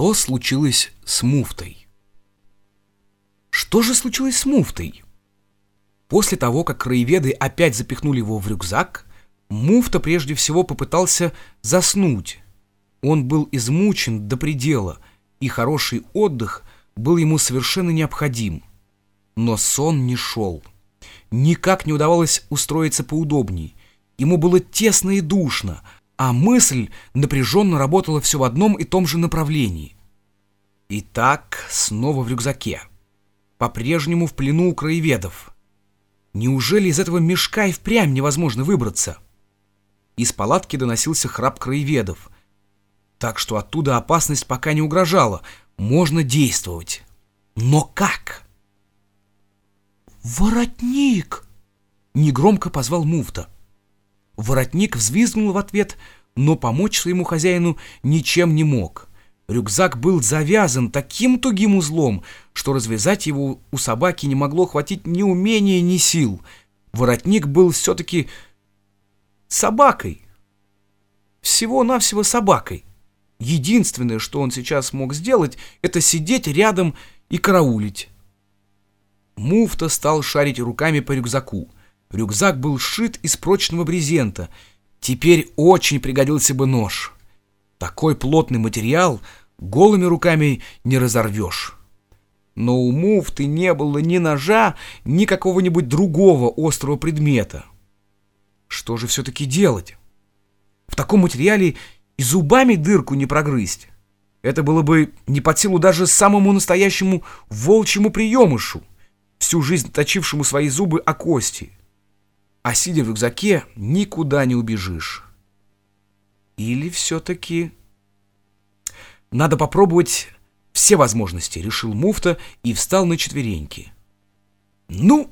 Что случилось с муфтой? Что же случилось с муфтой? После того, как краеведы опять запихнули его в рюкзак, муфта прежде всего попытался заснуть. Он был измучен до предела, и хороший отдых был ему совершенно необходим. Но сон не шел. Никак не удавалось устроиться поудобней. Ему было тесно и душно, а мысль напряженно работала все в одном и том же направлении. Итак, снова в рюкзаке. По-прежнему в плену у краеведов. Неужели из этого мешка и впрямь невозможно выбраться? Из палатки доносился храп краеведов. Так что оттуда опасность пока не угрожала. Можно действовать. Но как? «Воротник!» Негромко позвал муфта. Воротник взвизгнул в ответ, но помочь своему хозяину ничем не мог. Рюкзак был завязан таким тугим узлом, что развязать его у собаки не могло хватить ни умения, ни сил. Воротник был все-таки собакой. Всего-навсего собакой. Единственное, что он сейчас мог сделать, это сидеть рядом и караулить. Муфта стал шарить руками по рюкзаку. Рюкзак был сшит из прочного брезента. Теперь очень пригодился бы нож. Такой плотный материал голыми руками не разорвешь. Но у муфты не было ни ножа, ни какого-нибудь другого острого предмета. Что же все-таки делать? В таком материале и зубами дырку не прогрызть. Это было бы не под силу даже самому настоящему волчьему приемышу, всю жизнь точившему свои зубы о кости а сидя в рюкзаке, никуда не убежишь. Или все-таки... Надо попробовать все возможности, решил муфта и встал на четвереньки. Ну,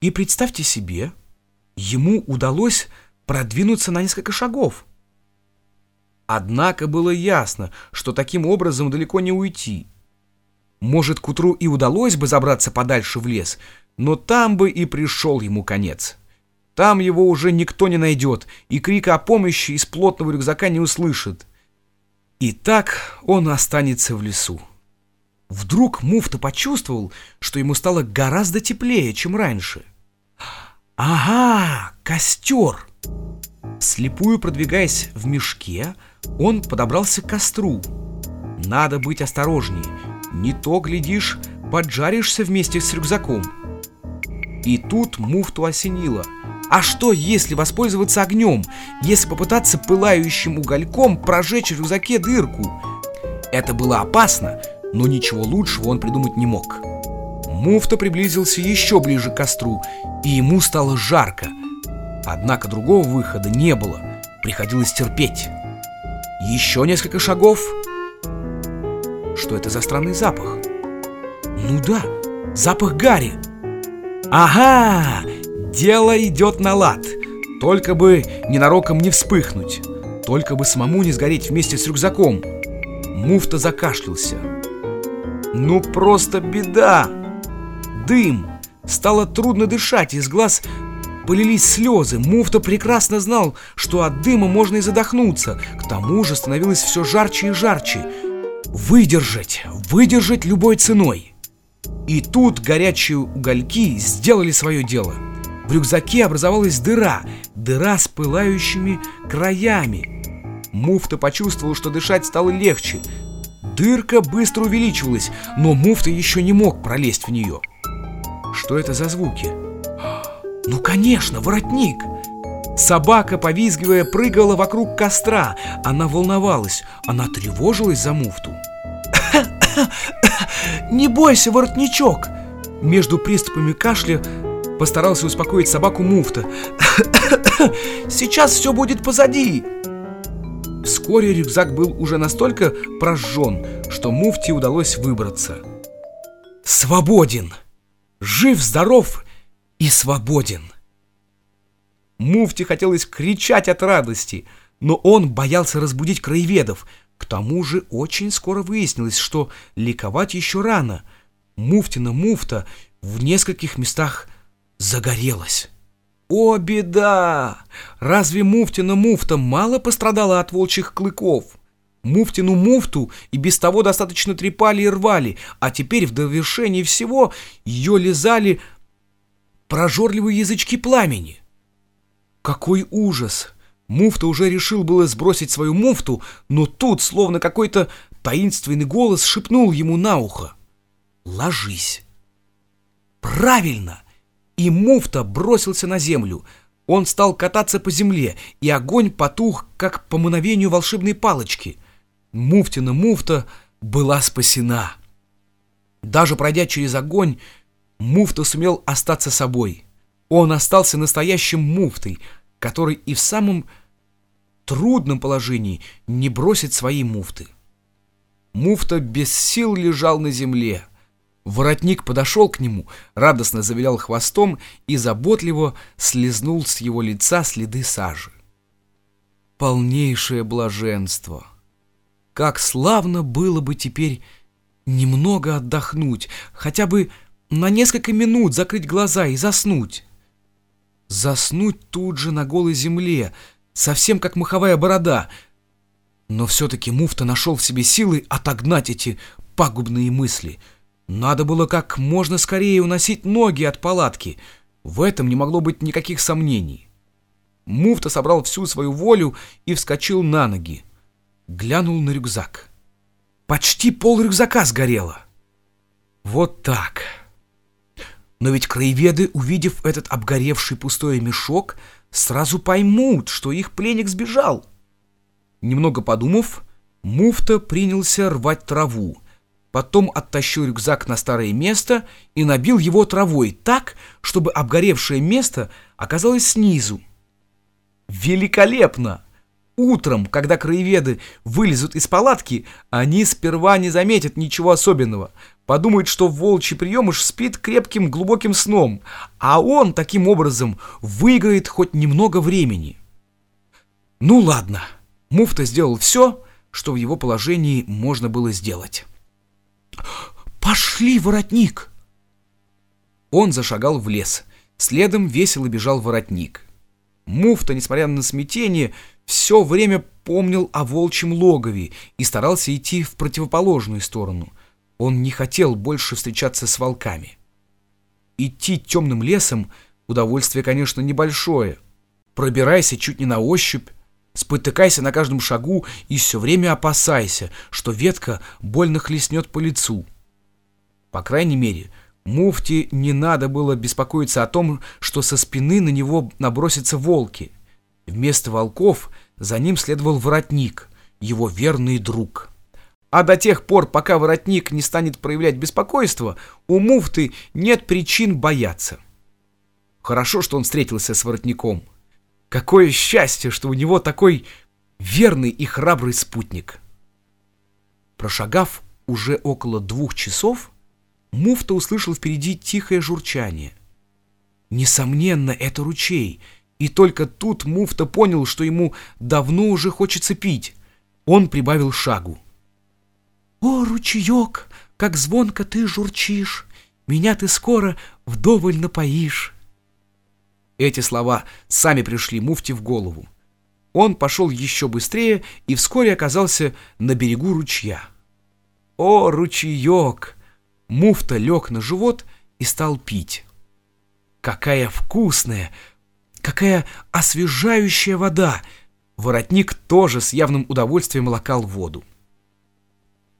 и представьте себе, ему удалось продвинуться на несколько шагов. Однако было ясно, что таким образом далеко не уйти. Может, к утру и удалось бы забраться подальше в лес, но там бы и пришел ему конец. Там его уже никто не найдет, и крика о помощи из плотного рюкзака не услышит. И так он останется в лесу. Вдруг муфта почувствовал, что ему стало гораздо теплее, чем раньше. «Ага, костер!» Слепую продвигаясь в мешке, он подобрался к костру. «Надо быть осторожнее, не то, глядишь, поджаришься вместе с рюкзаком». И тут муфту осенило. А что, если воспользоваться огнем? Если попытаться пылающим угольком прожечь в рюкзаке дырку? Это было опасно, но ничего лучшего он придумать не мог. Муфта приблизился еще ближе к костру, и ему стало жарко. Однако другого выхода не было, приходилось терпеть. Еще несколько шагов. Что это за странный запах? Ну да, запах гари. Ага, дело идет на лад. Только бы ненароком не вспыхнуть. Только бы самому не сгореть вместе с рюкзаком. Муфта закашлялся. Ну просто беда. Дым. Стало трудно дышать, из глаз полились слезы. Муфта прекрасно знал, что от дыма можно и задохнуться. К тому же становилось все жарче и жарче. Выдержать, выдержать любой ценой. И тут горячие угольки сделали свое дело. В рюкзаке образовалась дыра, дыра с пылающими краями. Муфта почувствовал, что дышать стало легче. Дырка быстро увеличивалась, но муфта еще не мог пролезть в нее. Что это за звуки? Ну, конечно, воротник! Собака, повизгивая, прыгала вокруг костра. Она волновалась, она тревожилась за муфту. «Не бойся, воротничок!» Между приступами кашля постарался успокоить собаку муфта. «Сейчас все будет позади!» Вскоре рюкзак был уже настолько прожжен, что муфте удалось выбраться. «Свободен! Жив-здоров и свободен!» Муфте хотелось кричать от радости, но он боялся разбудить краеведов, к тому же очень скоро выяснилось, что ликовать еще рано. Муфтина муфта в нескольких местах загорелась. О, беда! Разве муфтина муфта мало пострадала от волчьих клыков? Муфтину муфту и без того достаточно трепали и рвали, а теперь в довершении всего ее лизали прожорливые язычки пламени. Какой ужас! Муфта уже решил было сбросить свою муфту, но тут, словно какой-то таинственный голос, шепнул ему на ухо. «Ложись!» «Правильно!» И муфта бросился на землю. Он стал кататься по земле, и огонь потух, как по мановению волшебной палочки. Муфтина муфта была спасена. Даже пройдя через огонь, муфта сумел остаться собой. Он остался настоящим муфтой, который и в самом трудном положении не бросит своей муфты. Муфта без сил лежал на земле. Воротник подошел к нему, радостно завилял хвостом и заботливо слезнул с его лица следы сажи. Полнейшее блаженство! Как славно было бы теперь немного отдохнуть, хотя бы на несколько минут закрыть глаза и заснуть. Заснуть тут же на голой земле, совсем как маховая борода. Но все-таки муфта нашел в себе силы отогнать эти пагубные мысли — надо было как можно скорее уносить ноги от палатки. В этом не могло быть никаких сомнений. Муфта собрал всю свою волю и вскочил на ноги. Глянул на рюкзак. Почти пол рюкзака сгорело. Вот так. Но ведь краеведы, увидев этот обгоревший пустой мешок, сразу поймут, что их пленник сбежал. Немного подумав, муфта принялся рвать траву потом оттащил рюкзак на старое место и набил его травой так, чтобы обгоревшее место оказалось снизу. Великолепно! Утром, когда краеведы вылезут из палатки, они сперва не заметят ничего особенного. Подумают, что волчий приемыш спит крепким глубоким сном, а он таким образом выиграет хоть немного времени. Ну ладно, муфта сделал все, что в его положении можно было сделать. «Пошли, воротник!» Он зашагал в лес. Следом весело бежал воротник. Муфта, несмотря на смятение, все время помнил о волчьем логове и старался идти в противоположную сторону. Он не хотел больше встречаться с волками. Идти темным лесом — удовольствие, конечно, небольшое. Пробирайся чуть не на ощупь, спотыкайся на каждом шагу и все время опасайся, что ветка больно хлестнет по лицу. По крайней мере, муфте не надо было беспокоиться о том, что со спины на него набросятся волки. Вместо волков за ним следовал воротник, его верный друг. А до тех пор, пока воротник не станет проявлять беспокойство, у муфты нет причин бояться. Хорошо, что он встретился с воротником. Какое счастье, что у него такой верный и храбрый спутник. Прошагав уже около двух часов, Муфта услышал впереди тихое журчание. Несомненно, это ручей, и только тут Муфта понял, что ему давно уже хочется пить. Он прибавил шагу. «О, ручеек, как звонко ты журчишь! Меня ты скоро вдоволь напоишь!» Эти слова сами пришли Муфте в голову. Он пошел еще быстрее и вскоре оказался на берегу ручья. «О, ручеек!» Муфта лег на живот и стал пить. Какая вкусная, какая освежающая вода! Воротник тоже с явным удовольствием лакал воду.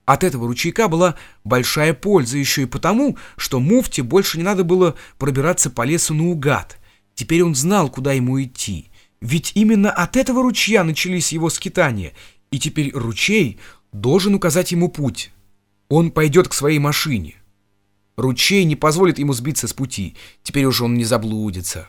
От этого ручейка была большая польза еще и потому, что муфте больше не надо было пробираться по лесу наугад. Теперь он знал, куда ему идти. Ведь именно от этого ручья начались его скитания, и теперь ручей должен указать ему путь. Он пойдет к своей машине. Ручей не позволит ему сбиться с пути, теперь уже он не заблудится.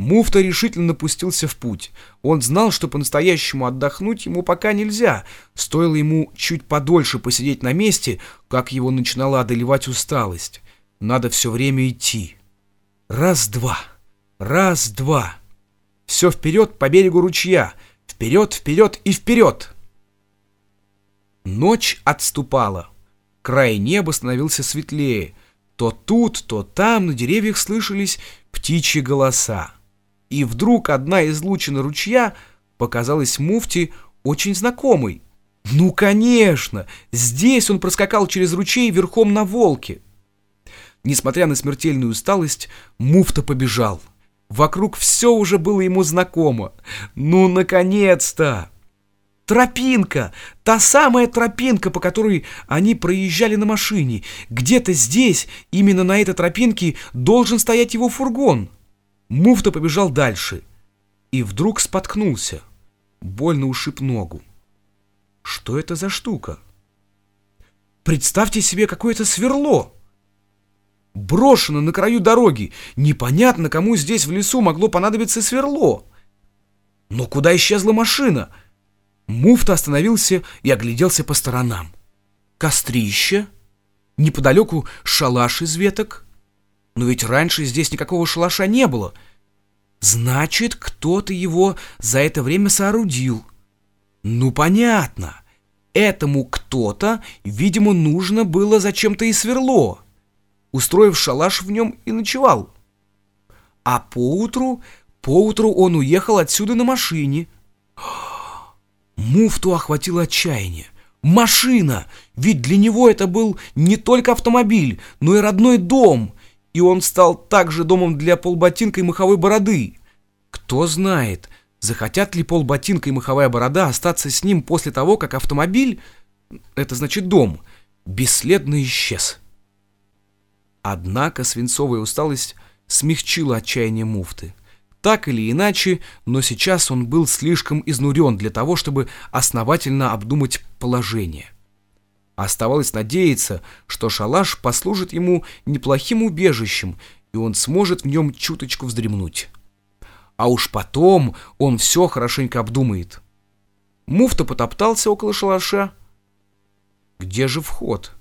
Муфта решительно пустился в путь. Он знал, что по-настоящему отдохнуть ему пока нельзя. Стоило ему чуть подольше посидеть на месте, как его начинала одолевать усталость. Надо все время идти. Раз-два, раз-два. Все вперед по берегу ручья. Вперед, вперед и вперед. Ночь отступала. Край неба становился светлее. То тут, то там на деревьях слышались птичьи голоса. И вдруг одна из лучин ручья показалась муфти очень знакомой. Ну, конечно! Здесь он проскакал через ручей верхом на волке. Несмотря на смертельную усталость, муфта побежал. Вокруг все уже было ему знакомо. Ну, наконец-то! Тропинка! Та самая тропинка, по которой они проезжали на машине. Где-то здесь, именно на этой тропинке, должен стоять его фургон. Муфта побежал дальше. И вдруг споткнулся. Больно ушиб ногу. Что это за штука? Представьте себе какое-то сверло. Брошено на краю дороги. Непонятно, кому здесь в лесу могло понадобиться сверло. Но куда исчезла машина? Муфта остановился и огляделся по сторонам. Кострище. Неподалеку шалаш из веток. Но ведь раньше здесь никакого шалаша не было. Значит, кто-то его за это время соорудил. Ну, понятно. Этому кто-то, видимо, нужно было зачем-то и сверло. Устроив шалаш в нем и ночевал. А поутру, поутру он уехал отсюда на машине. Муфту охватило отчаяние. Машина! Ведь для него это был не только автомобиль, но и родной дом. И он стал также домом для полботинка и маховой бороды. Кто знает, Захотят ли полботинка и маховая борода остаться с ним после того, как автомобиль, это значит дом, бесследно исчез? Однако свинцовая усталость смягчила отчаяние муфты. Так или иначе, но сейчас он был слишком изнурен для того, чтобы основательно обдумать положение. Оставалось надеяться, что шалаш послужит ему неплохим убежищем, и он сможет в нем чуточку вздремнуть а уж потом он все хорошенько обдумает. Муфта потоптался около шалаша. Где же вход?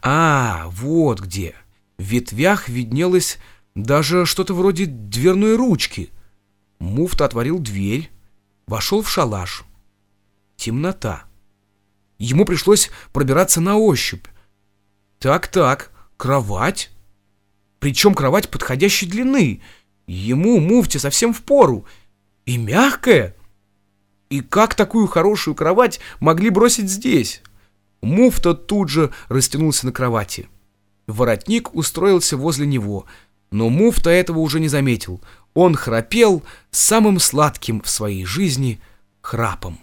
А, вот где. В ветвях виднелось даже что-то вроде дверной ручки. Муфта отворил дверь, вошел в шалаш. Темнота. Ему пришлось пробираться на ощупь. Так-так, кровать. Причем кровать подходящей длины — Ему, муфте, совсем в пору. И мягкая. И как такую хорошую кровать могли бросить здесь? Муфта тут же растянулся на кровати. Воротник устроился возле него, но муфта этого уже не заметил. Он храпел самым сладким в своей жизни храпом.